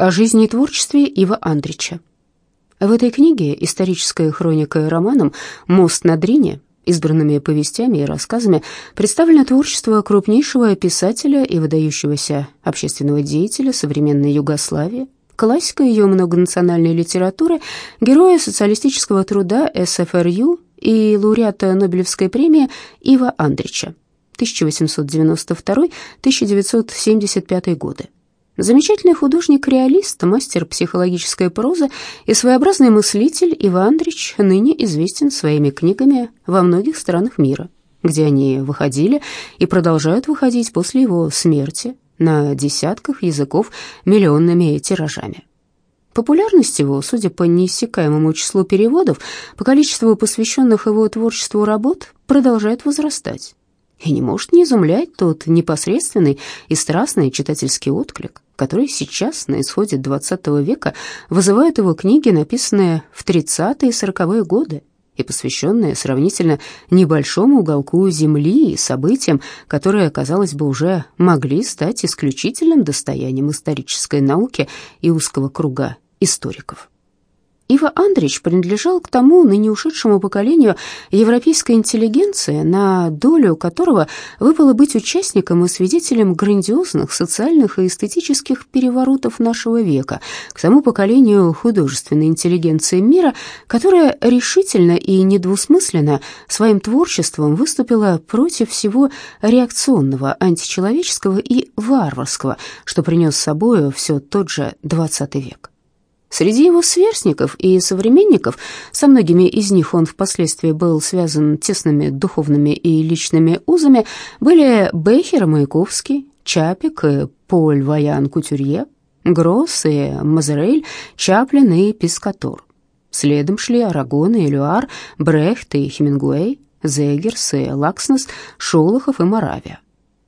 О жизни и творчестве Ива Андрича. В этой книге историческая хроника и романом «Мост на Дрине» избранными повестями и рассказами представлено творчество крупнейшего писателя и выдающегося общественного деятеля современной Югославии, классика ее многонациональной литературы, героя социалистического труда СФРЮ и лауреата Нобелевской премии Ива Андрича 1892-1975 годы. Замечательный художник-реалист, мастер психологической прозы и своеобразный мыслитель Иван Андрич ныне известен своими книгами во многих странах мира, где они выходили и продолжают выходить после его смерти на десятках языков миллионными тиражами. Популярность его, судя по неиссякаемому числу переводов, по количеству посвященных его творчеству работ, продолжает возрастать. И не может не изумлять тот непосредственный и страстный читательский отклик, который сейчас, на исходе XX века, вызывают его книги, написанные в 30-е и 40-е годы и посвященные сравнительно небольшому уголку Земли и событиям, которые, казалось бы, уже могли стать исключительным достоянием исторической науки и узкого круга историков. Ива Андрич принадлежал к тому ныне ушедшему поколению европейской интеллигенции, на долю которого выпало быть участником и свидетелем грандиозных социальных и эстетических переворотов нашего века, к тому поколению художественной интеллигенции мира, которая решительно и недвусмысленно своим творчеством выступила против всего реакционного, античеловеческого и варварского, что принес с собой все тот же XX век. Среди его сверстников и современников, со многими из них он впоследствии был связан тесными духовными и личными узами, были Бехер и Маяковский, Чапик Поль Ваян Кутюрье, Гросс и Мазерель, Чаплин и Пискатор. Следом шли Арагон и Элюар, Брехт и Хемингуэй, Зегерс и Лакснес, Шолохов и Моравия.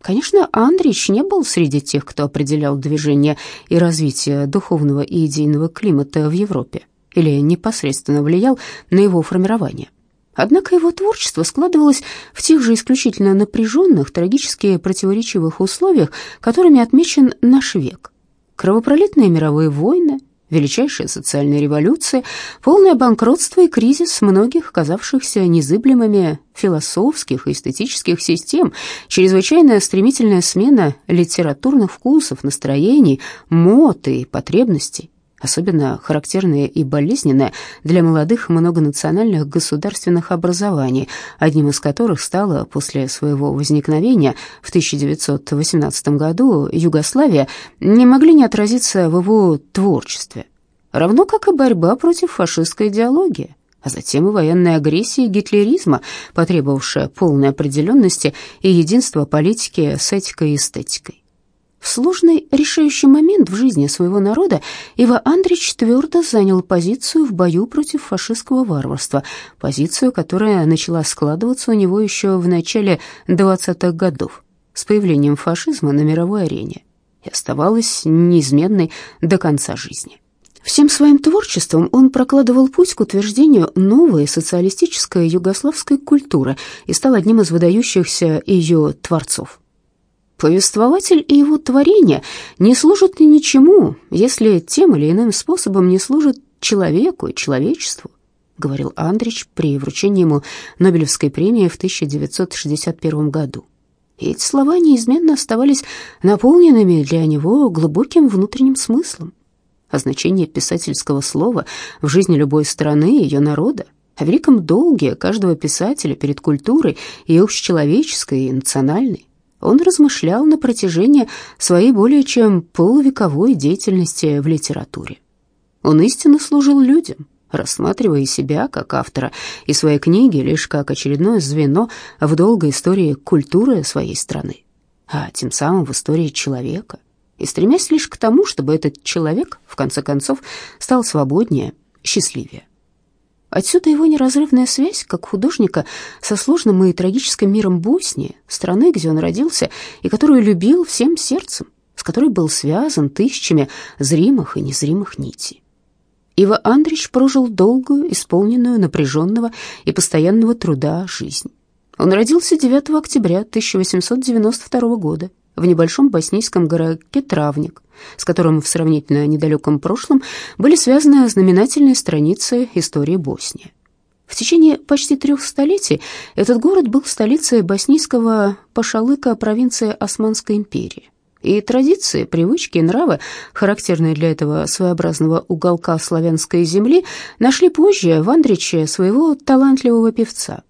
Конечно, Андрич не был среди тех, кто определял движение и развитие духовного и идейного климата в Европе или непосредственно влиял на его формирование. Однако его творчество складывалось в тех же исключительно напряженных, трагически противоречивых условиях, которыми отмечен наш век. Кровопролитные мировые войны, величайшая социальная революция, полное банкротство и кризис многих казавшихся незыблемыми философских и эстетических систем, чрезвычайная стремительная смена литературных вкусов, настроений, мод и потребностей особенно характерное и болезненное для молодых многонациональных государственных образований, одним из которых стала после своего возникновения в 1918 году Югославия, не могли не отразиться в его творчестве, равно как и борьба против фашистской идеологии а затем и военная агрессия гитлеризма, потребовавшая полной определенности и единства политики с этикой и эстетикой. В сложный решающий момент в жизни своего народа Ива Андрич твердо занял позицию в бою против фашистского варварства, позицию, которая начала складываться у него еще в начале 20-х годов с появлением фашизма на мировой арене и оставалась неизменной до конца жизни. Всем своим творчеством он прокладывал путь к утверждению новой социалистической югославской культуры и стал одним из выдающихся ее творцов. Повествователь и его творение не служат ни ничему, если тем или иным способом не служат человеку и человечеству, говорил Андрич при вручении ему Нобелевской премии в 1961 году. Эти слова неизменно оставались наполненными для него глубоким внутренним смыслом. О значении писательского слова в жизни любой страны и ее народа, о великом долге каждого писателя перед культурой и общечеловеческой, и национальной, он размышлял на протяжении своей более чем полувековой деятельности в литературе. Он истинно служил людям, рассматривая себя как автора и свои книги лишь как очередное звено в долгой истории культуры своей страны, а тем самым в истории человека, и стремясь лишь к тому, чтобы этот человек, в конце концов, стал свободнее, счастливее. Отсюда его неразрывная связь, как художника, со сложным и трагическим миром Боснии, страны, где он родился и которую любил всем сердцем, с которой был связан тысячами зримых и незримых нитей. Ива Андрич прожил долгую, исполненную напряженного и постоянного труда жизнь. Он родился 9 октября 1892 года в небольшом боснийском городке Травник, с которым в сравнительно недалеком прошлом были связаны знаменательные страницы истории Боснии. В течение почти трех столетий этот город был столицей боснийского пашалыка провинции Османской империи. И традиции, привычки и нравы, характерные для этого своеобразного уголка славянской земли, нашли позже в Андриче своего талантливого певца.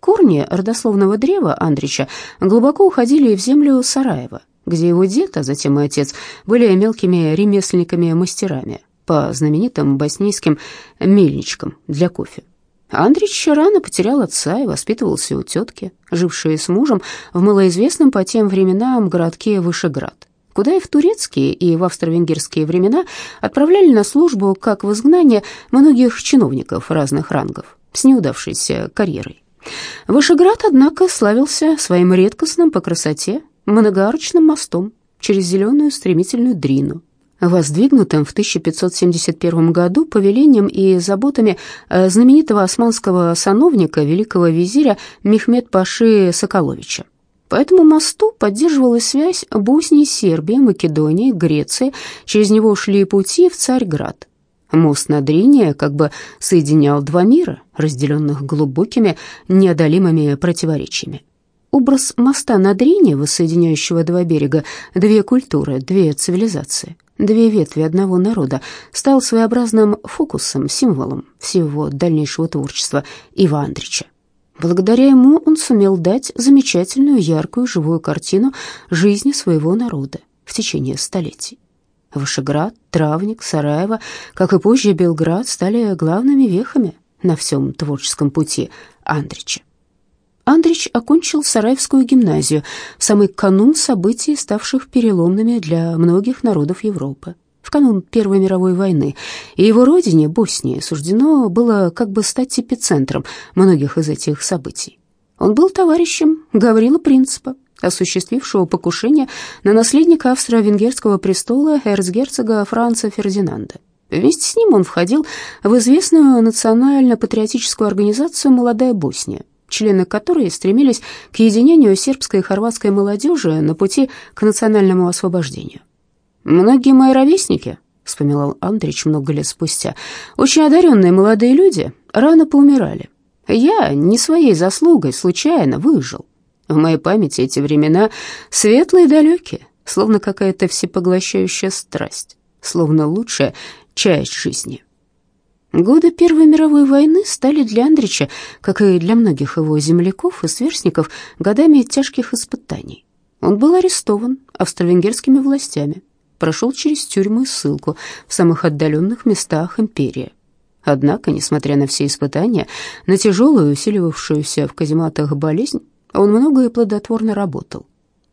Корни родословного древа Андрича глубоко уходили в землю Сараева, где его дед, а затем и отец, были мелкими ремесленниками-мастерами по знаменитым боснийским мельничкам для кофе. Андрич рано потерял отца и воспитывался у тетки, жившей с мужем в малоизвестном по тем временам городке Вышеград, куда и в турецкие, и в австро-венгерские времена отправляли на службу, как в изгнание, многих чиновников разных рангов с неудавшейся карьерой. Вышеград, однако, славился своим редкостным по красоте многоарочным мостом через зеленую стремительную дрину, воздвигнутым в 1571 году повелением и заботами э, знаменитого османского сановника, великого визиря Мехмед Паши Соколовича. По этому мосту поддерживалась связь Боснии, Сербии, Македонии, Греции, через него шли пути в Царьград. Мост на Дрине как бы соединял два мира, разделенных глубокими, неодолимыми противоречиями. Образ моста на Дрине, воссоединяющего два берега, две культуры, две цивилизации, две ветви одного народа, стал своеобразным фокусом, символом всего дальнейшего творчества Ива Андрича. Благодаря ему он сумел дать замечательную, яркую, живую картину жизни своего народа в течение столетий. Вышеград, Травник, Сараево, как и позже Белград, стали главными вехами на всем творческом пути Андрича. Андрич окончил Сараевскую гимназию в самый канун событий, ставших переломными для многих народов Европы, в канун Первой мировой войны, и его родине, Боснии, суждено было как бы стать эпицентром многих из этих событий. Он был товарищем Гаврила Принципа, осуществившего покушение на наследника австро-венгерского престола эрцгерцога Франца Фердинанда. Вместе с ним он входил в известную национально-патриотическую организацию «Молодая Босния», члены которой стремились к единению сербской и хорватской молодежи на пути к национальному освобождению. «Многие мои ровесники», — вспоминал Андрич много лет спустя, «очень одаренные молодые люди рано поумирали. Я не своей заслугой случайно выжил. В моей памяти эти времена светлые и далекие, словно какая-то всепоглощающая страсть, словно лучшая часть жизни». Годы Первой мировой войны стали для Андрича, как и для многих его земляков и сверстников, годами тяжких испытаний. Он был арестован австро-венгерскими властями, прошел через тюрьму и ссылку в самых отдаленных местах империи. Однако, несмотря на все испытания, на тяжелую, усиливавшуюся в казематах болезнь, он много и плодотворно работал.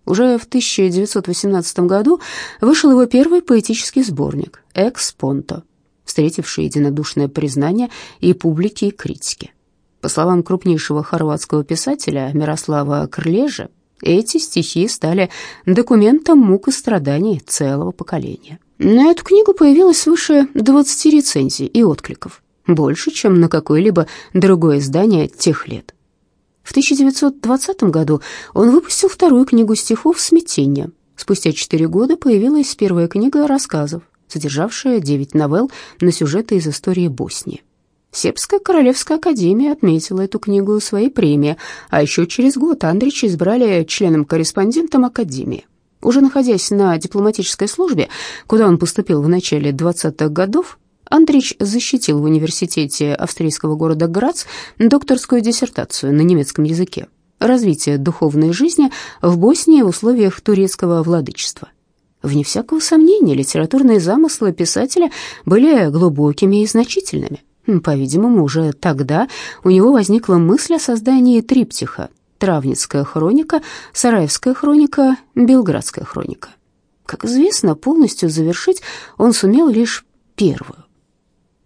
Уже в 1918 году вышел его первый поэтический сборник «Экс Понто», встретивший единодушное признание и публики, и критики. По словам крупнейшего хорватского писателя Мирослава Крлежа, эти стихи стали документом мук и страданий целого поколения. На эту книгу появилось свыше 20 рецензий и откликов, больше, чем на какое-либо другое издание тех лет. В 1920 году он выпустил вторую книгу стихов «Смятение». Спустя четыре года появилась первая книга рассказов содержавшая девять новелл на сюжеты из истории Боснии. Сербская королевская академия отметила эту книгу своей премией, а еще через год Андрича избрали членом-корреспондентом академии. Уже находясь на дипломатической службе, куда он поступил в начале 20-х годов, Андрич защитил в университете австрийского города Грац докторскую диссертацию на немецком языке «Развитие духовной жизни в Боснии в условиях турецкого владычества». Вне всякого сомнения, литературные замыслы писателя были глубокими и значительными. По-видимому, уже тогда у него возникла мысль о создании триптиха «Травницкая хроника», «Сараевская хроника», «Белградская хроника». Как известно, полностью завершить он сумел лишь первую.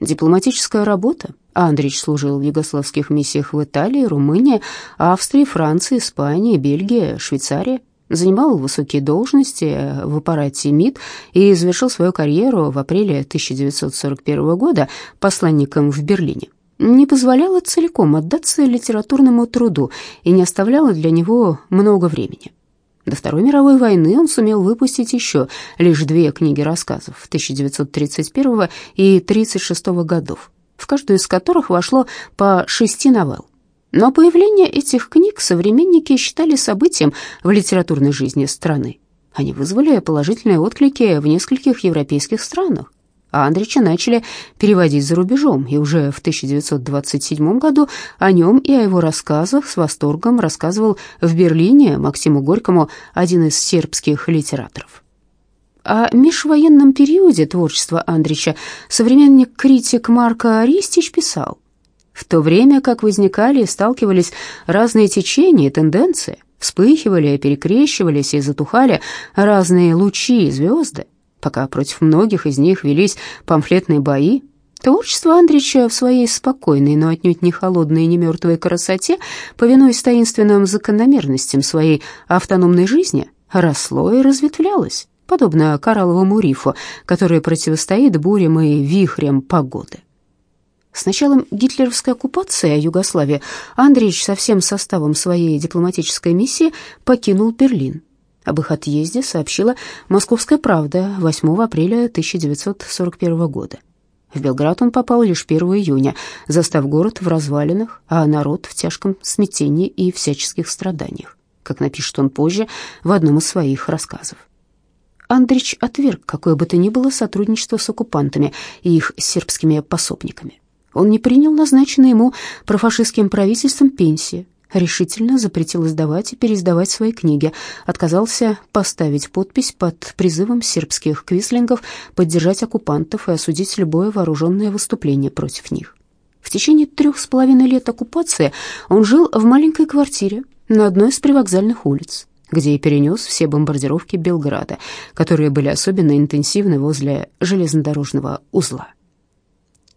Дипломатическая работа. Андрич служил в югославских миссиях в Италии, Румынии, Австрии, Франции, Испании, Бельгии, Швейцарии занимал высокие должности в аппарате МИД и завершил свою карьеру в апреле 1941 года посланником в Берлине. Не позволяла целиком отдаться литературному труду и не оставляла для него много времени. До Второй мировой войны он сумел выпустить еще лишь две книги рассказов 1931 и 1936 годов, в каждую из которых вошло по шести новелл. Но появление этих книг современники считали событием в литературной жизни страны. Они вызвали положительные отклики в нескольких европейских странах а Андрича начали переводить за рубежом, и уже в 1927 году о нем и о его рассказах с восторгом рассказывал в Берлине Максиму Горькому один из сербских литераторов. О межвоенном периоде творчества Андрича современник критик Марко Аристич писал, «В то время как возникали и сталкивались разные течения и тенденции, вспыхивали, перекрещивались и затухали разные лучи и звезды, Пока против многих из них велись памфлетные бои, творчество Андрича в своей спокойной, но отнюдь не холодной и не мертвой красоте, повинуясь таинственным закономерностям своей автономной жизни, росло и разветвлялось, подобно коралловому рифу, который противостоит бурям и вихрям погоды. С началом гитлеровской оккупации Югославии Андрич со всем составом своей дипломатической миссии покинул Берлин об их отъезде сообщила «Московская правда» 8 апреля 1941 года. В Белград он попал лишь 1 июня, застав город в развалинах, а народ в тяжком смятении и всяческих страданиях, как напишет он позже в одном из своих рассказов. Андрич отверг какое бы то ни было сотрудничество с оккупантами и их сербскими пособниками. Он не принял назначенные ему профашистским правительством пенсии, решительно запретил издавать и переиздавать свои книги, отказался поставить подпись под призывом сербских квислингов поддержать оккупантов и осудить любое вооруженное выступление против них. В течение трех с половиной лет оккупации он жил в маленькой квартире на одной из привокзальных улиц, где и перенес все бомбардировки Белграда, которые были особенно интенсивны возле железнодорожного узла.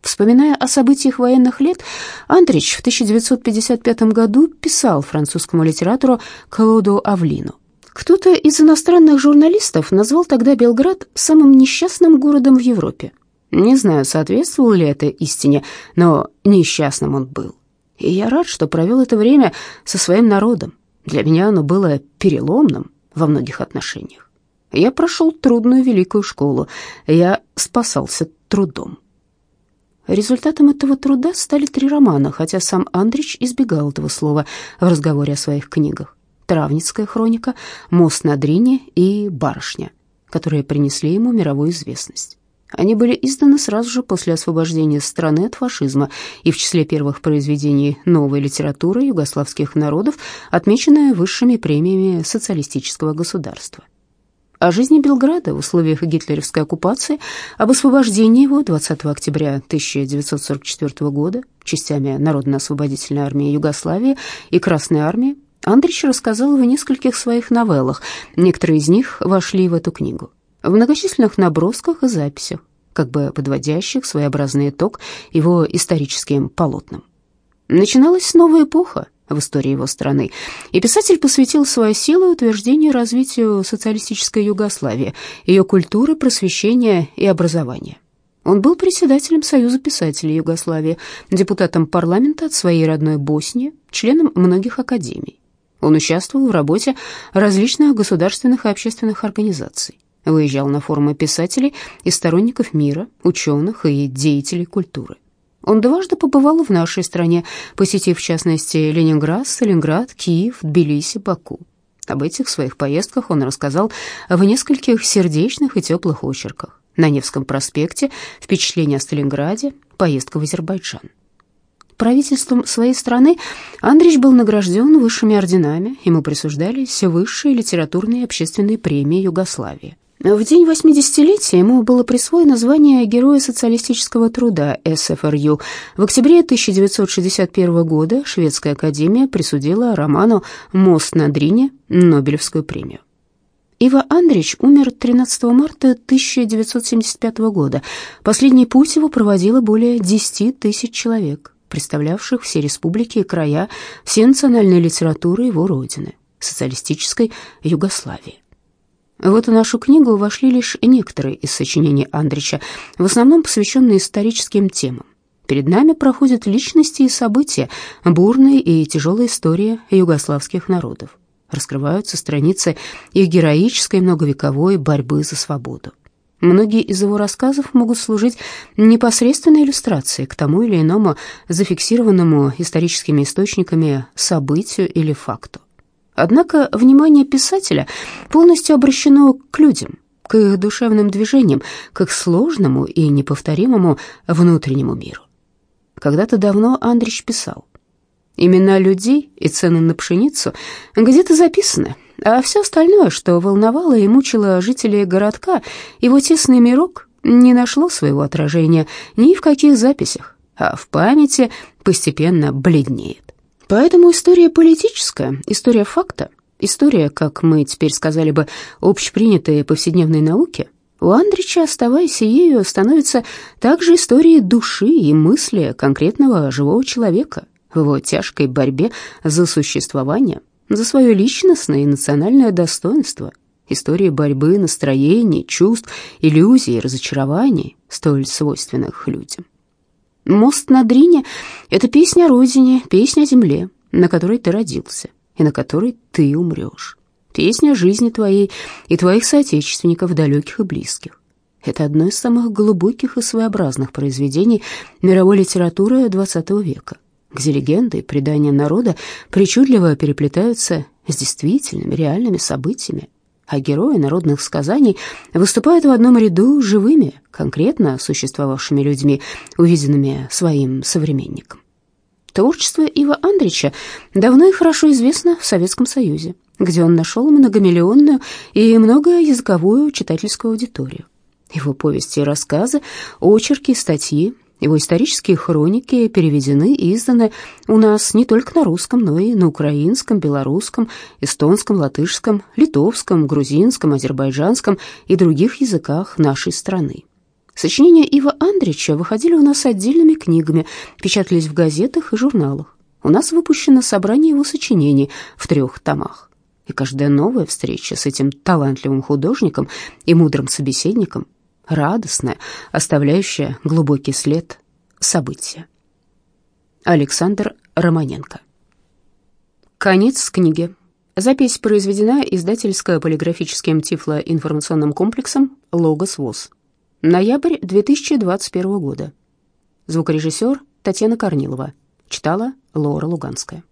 Вспоминая о событиях военных лет, Андрич в 1955 году писал французскому литератору Клоду Авлину. Кто-то из иностранных журналистов назвал тогда Белград самым несчастным городом в Европе. Не знаю, соответствовал ли это истине, но несчастным он был. И я рад, что провел это время со своим народом. Для меня оно было переломным во многих отношениях. Я прошел трудную великую школу, я спасался трудом. Результатом этого труда стали три романа, хотя сам Андрич избегал этого слова в разговоре о своих книгах. «Травницкая хроника», «Мост на Дрине» и «Барышня», которые принесли ему мировую известность. Они были изданы сразу же после освобождения страны от фашизма и в числе первых произведений новой литературы югославских народов, отмеченная высшими премиями социалистического государства о жизни Белграда в условиях гитлеровской оккупации, об освобождении его 20 октября 1944 года частями Народно-освободительной армии Югославии и Красной армии, Андрич рассказал в нескольких своих новеллах. Некоторые из них вошли в эту книгу. В многочисленных набросках и записях, как бы подводящих своеобразный итог его историческим полотнам. Начиналась новая эпоха, в истории его страны, и писатель посвятил свою силу утверждению и развитию социалистической Югославии, ее культуры, просвещения и образования. Он был председателем Союза писателей Югославии, депутатом парламента от своей родной Боснии, членом многих академий. Он участвовал в работе различных государственных и общественных организаций, выезжал на форумы писателей и сторонников мира, ученых и деятелей культуры. Он дважды побывал в нашей стране, посетив в частности Ленинград, Сталинград, Киев, Тбилиси, Баку. Об этих своих поездках он рассказал в нескольких сердечных и теплых очерках. На Невском проспекте, впечатление о Сталинграде, поездка в Азербайджан. Правительством своей страны Андрич был награжден высшими орденами, ему присуждались высшие литературные и общественные премии Югославии. В день 80-летия ему было присвоено звание Героя социалистического труда СФРЮ. В октябре 1961 года Шведская академия присудила роману «Мост на Дрине» Нобелевскую премию. Ива Андрич умер 13 марта 1975 года. Последний путь его проводило более 10 тысяч человек, представлявших все республики и края, все национальные литературы его родины, социалистической Югославии. В эту нашу книгу вошли лишь некоторые из сочинений Андрича, в основном посвященные историческим темам. Перед нами проходят личности и события, бурные и тяжелые истории югославских народов. раскрываются страницы их героической многовековой борьбы за свободу. Многие из его рассказов могут служить непосредственной иллюстрацией к тому или иному зафиксированному историческими источниками событию или факту. Однако внимание писателя полностью обращено к людям, к их душевным движениям, к их сложному и неповторимому внутреннему миру. Когда-то давно Андрич писал, «Имена людей и цены на пшеницу где-то записаны, а все остальное, что волновало и мучило жителей городка, его тесный мирок, не нашло своего отражения ни в каких записях, а в памяти постепенно бледнеет. Поэтому история политическая, история факта, история, как мы теперь сказали бы, общепринятой повседневной науки, у Андрича, оставаясь ею, становится также историей души и мысли конкретного живого человека в его тяжкой борьбе за существование, за свое личностное и национальное достоинство, истории борьбы настроений, чувств, иллюзий, разочарований, столь свойственных людям. «Мост на Дрине» — это песня о родине, песня о земле, на которой ты родился и на которой ты умрешь. Песня жизни твоей и твоих соотечественников, далеких и близких. Это одно из самых глубоких и своеобразных произведений мировой литературы XX века, где легенды и предания народа причудливо переплетаются с действительными, реальными событиями, а герои народных сказаний выступают в одном ряду живыми, конкретно существовавшими людьми, увиденными своим современником. Творчество Ива Андрича давно и хорошо известно в Советском Союзе, где он нашел многомиллионную и многоязыковую читательскую аудиторию. Его повести и рассказы, очерки, статьи его исторические хроники переведены и изданы у нас не только на русском, но и на украинском, белорусском, эстонском, латышском, литовском, грузинском, азербайджанском и других языках нашей страны. Сочинения Ива Андрича выходили у нас отдельными книгами, печатались в газетах и журналах. У нас выпущено собрание его сочинений в трех томах. И каждая новая встреча с этим талантливым художником и мудрым собеседником радостное, оставляющее глубокий след событие. Александр Романенко. Конец книги. Запись произведена издательско-полиграфическим тифлоинформационным комплексом «Логос ВОЗ». Ноябрь 2021 года. Звукорежиссер Татьяна Корнилова. Читала Лора Луганская.